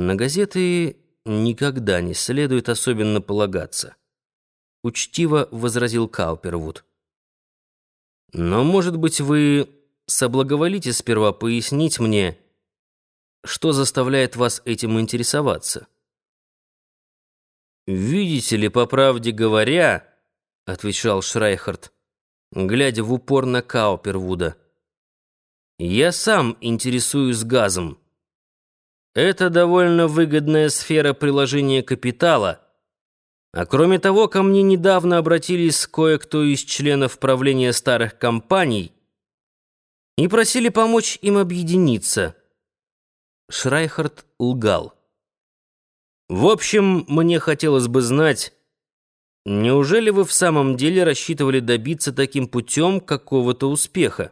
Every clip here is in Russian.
На газеты никогда не следует особенно полагаться. Учтиво возразил Каупервуд. Но, может быть, вы соблаговолите сперва пояснить мне, что заставляет вас этим интересоваться? «Видите ли, по правде говоря, — отвечал Шрайхард, глядя в упор на Каупервуда, — я сам интересуюсь газом. Это довольно выгодная сфера приложения капитала, а кроме того, ко мне недавно обратились кое-кто из членов правления старых компаний и просили помочь им объединиться. Шрайхард лгал. В общем, мне хотелось бы знать, неужели вы в самом деле рассчитывали добиться таким путем какого-то успеха?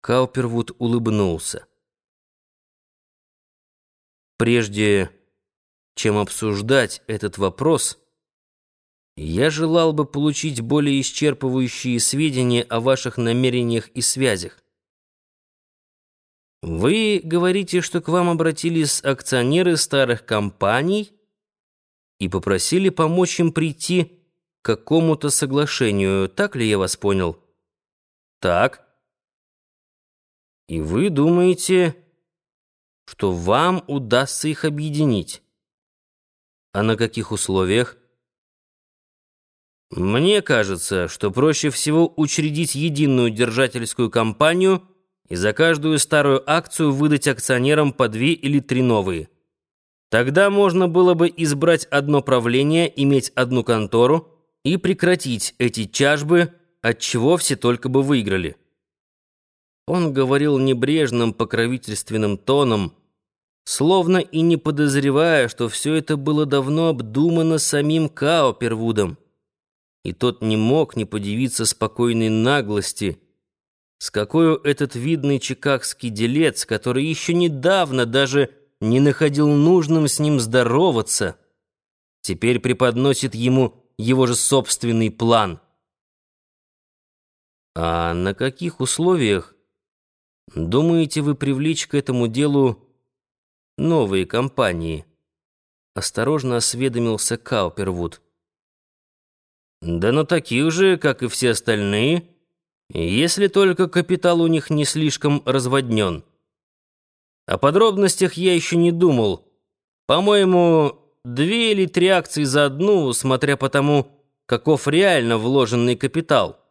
Каупервуд улыбнулся. Прежде чем обсуждать этот вопрос, я желал бы получить более исчерпывающие сведения о ваших намерениях и связях. Вы говорите, что к вам обратились акционеры старых компаний и попросили помочь им прийти к какому-то соглашению. Так ли я вас понял? Так. И вы думаете, что вам удастся их объединить? А на каких условиях? Мне кажется, что проще всего учредить единую держательскую компанию – и за каждую старую акцию выдать акционерам по две или три новые. Тогда можно было бы избрать одно правление, иметь одну контору и прекратить эти тяжбы, от чего все только бы выиграли. Он говорил небрежным покровительственным тоном, словно и не подозревая, что все это было давно обдумано самим Каупервудом. И тот не мог не подивиться спокойной наглости – с какой этот видный чикагский делец, который еще недавно даже не находил нужным с ним здороваться, теперь преподносит ему его же собственный план. А на каких условиях думаете вы привлечь к этому делу новые компании? Осторожно осведомился Каупервуд. Да на таких же, как и все остальные, если только капитал у них не слишком разводнен. О подробностях я еще не думал. По-моему, две или три акции за одну, смотря по тому, каков реально вложенный капитал.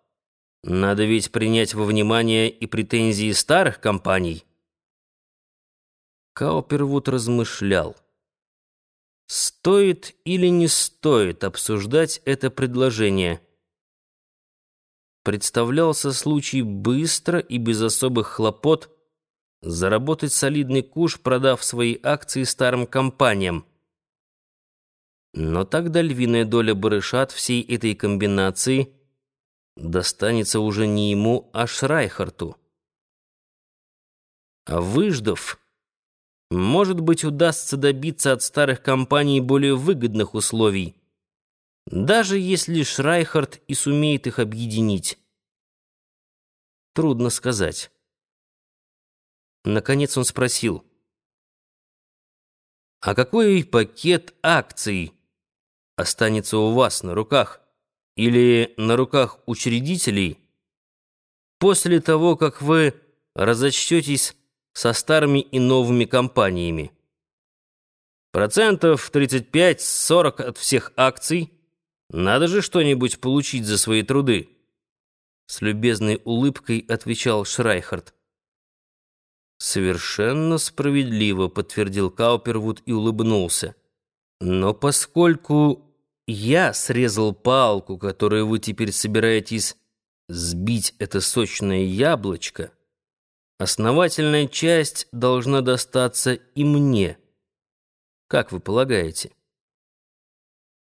Надо ведь принять во внимание и претензии старых компаний. Каупервуд размышлял. Стоит или не стоит обсуждать это предложение – представлялся случай быстро и без особых хлопот заработать солидный куш, продав свои акции старым компаниям. Но тогда львиная доля барышат всей этой комбинации достанется уже не ему, а Шрайхарту. А выждав, может быть, удастся добиться от старых компаний более выгодных условий, даже если Шрайхард и сумеет их объединить. Трудно сказать. Наконец он спросил. «А какой пакет акций останется у вас на руках или на руках учредителей после того, как вы разочтетесь со старыми и новыми компаниями? Процентов 35-40 от всех акций – надо же что-нибудь получить за свои труды. С любезной улыбкой отвечал Шрайхард. «Совершенно справедливо», — подтвердил Каупервуд и улыбнулся. «Но поскольку я срезал палку, которую вы теперь собираетесь сбить это сочное яблочко, основательная часть должна достаться и мне. Как вы полагаете?»